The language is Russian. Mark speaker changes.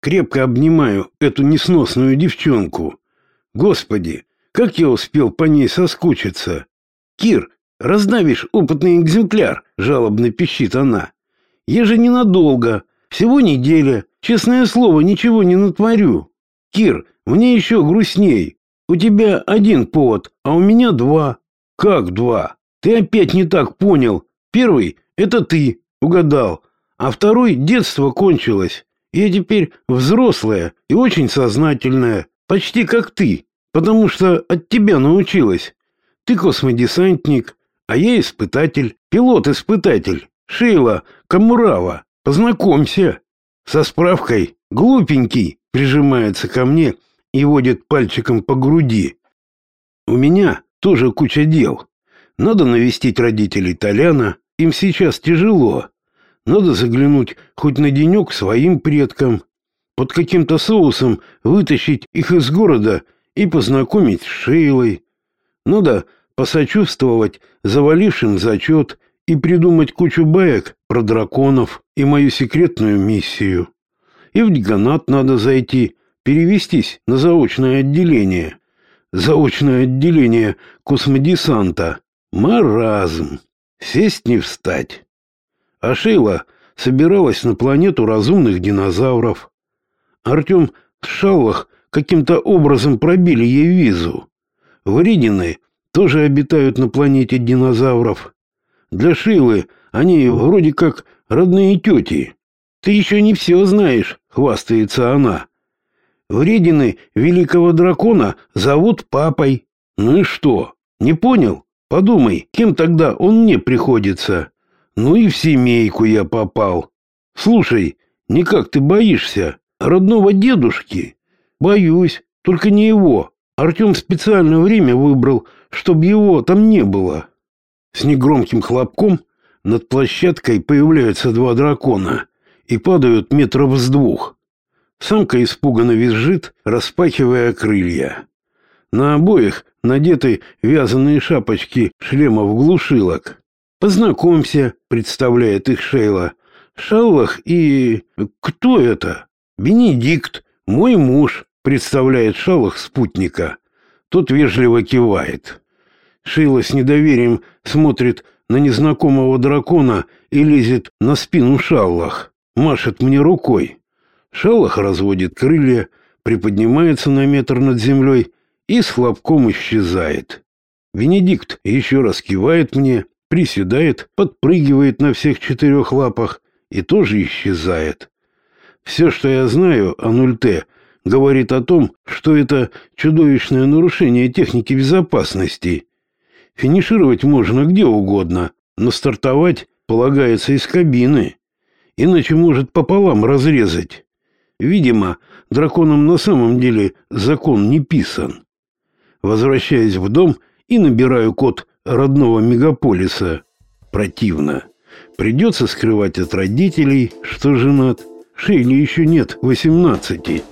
Speaker 1: крепко обнимаю эту несносную девчонку. Господи, как я успел по ней соскучиться. Кир, раздавишь опытный экземпляр, жалобно пищит она. Я же ненадолго, всего неделя, честное слово, ничего не натворю. Кир, мне еще грустней. У тебя один повод, а у меня два. Как два? Ты опять не так понял. Первый — это ты, угадал. А второй — детство кончилось. Я теперь взрослая и очень сознательная, почти как ты, потому что от тебя научилась. Ты космодесантник, а я испытатель, пилот-испытатель. Шейла Камурава, познакомься. Со справкой глупенький прижимается ко мне и водит пальчиком по груди. У меня тоже куча дел. Надо навестить родителей Толяна, им сейчас тяжело. Надо заглянуть хоть на денек своим предкам, под каким-то соусом вытащить их из города и познакомить с Шейлой. Надо посочувствовать завалившим зачет и придумать кучу баек про драконов и мою секретную миссию. И в деканат надо зайти, перевестись на заочное отделение. Заочное отделение космодесанта. Маразм. Сесть не встать. А Шейла собиралась на планету разумных динозавров. Артем с Шаллах каким-то образом пробили ей визу. Вредины тоже обитают на планете динозавров. Для Шилы они вроде как родные тети. Ты еще не все знаешь, хвастается она. Вредины великого дракона зовут папой. Ну и что? Не понял? Подумай, кем тогда он мне приходится? Ну и в семейку я попал. Слушай, никак ты боишься родного дедушки? Боюсь, только не его. Артем специально время выбрал, чтобы его там не было. С негромким хлопком над площадкой появляются два дракона и падают метров с двух. Самка испуганно визжит, распахивая крылья. На обоих надеты вязаные шапочки шлемов глушилок. «Познакомься», — представляет их Шейла. «Шаллах и... кто это?» «Бенедикт, мой муж», — представляет Шаллах спутника. Тот вежливо кивает. Шейла с недоверием смотрит на незнакомого дракона и лезет на спину Шаллах. Машет мне рукой. Шаллах разводит крылья, приподнимается на метр над землей и с хлопком исчезает. Венедикт еще раз кивает мне, приседает, подпрыгивает на всех четырех лапах и тоже исчезает. Все, что я знаю о 0Т, говорит о том, что это чудовищное нарушение техники безопасности, Финишировать можно где угодно, но стартовать полагается из кабины. Иначе может пополам разрезать. Видимо, драконам на самом деле закон не писан. Возвращаясь в дом и набираю код родного мегаполиса. Противно. Придется скрывать от родителей, что женат. Шейли еще нет восемнадцати.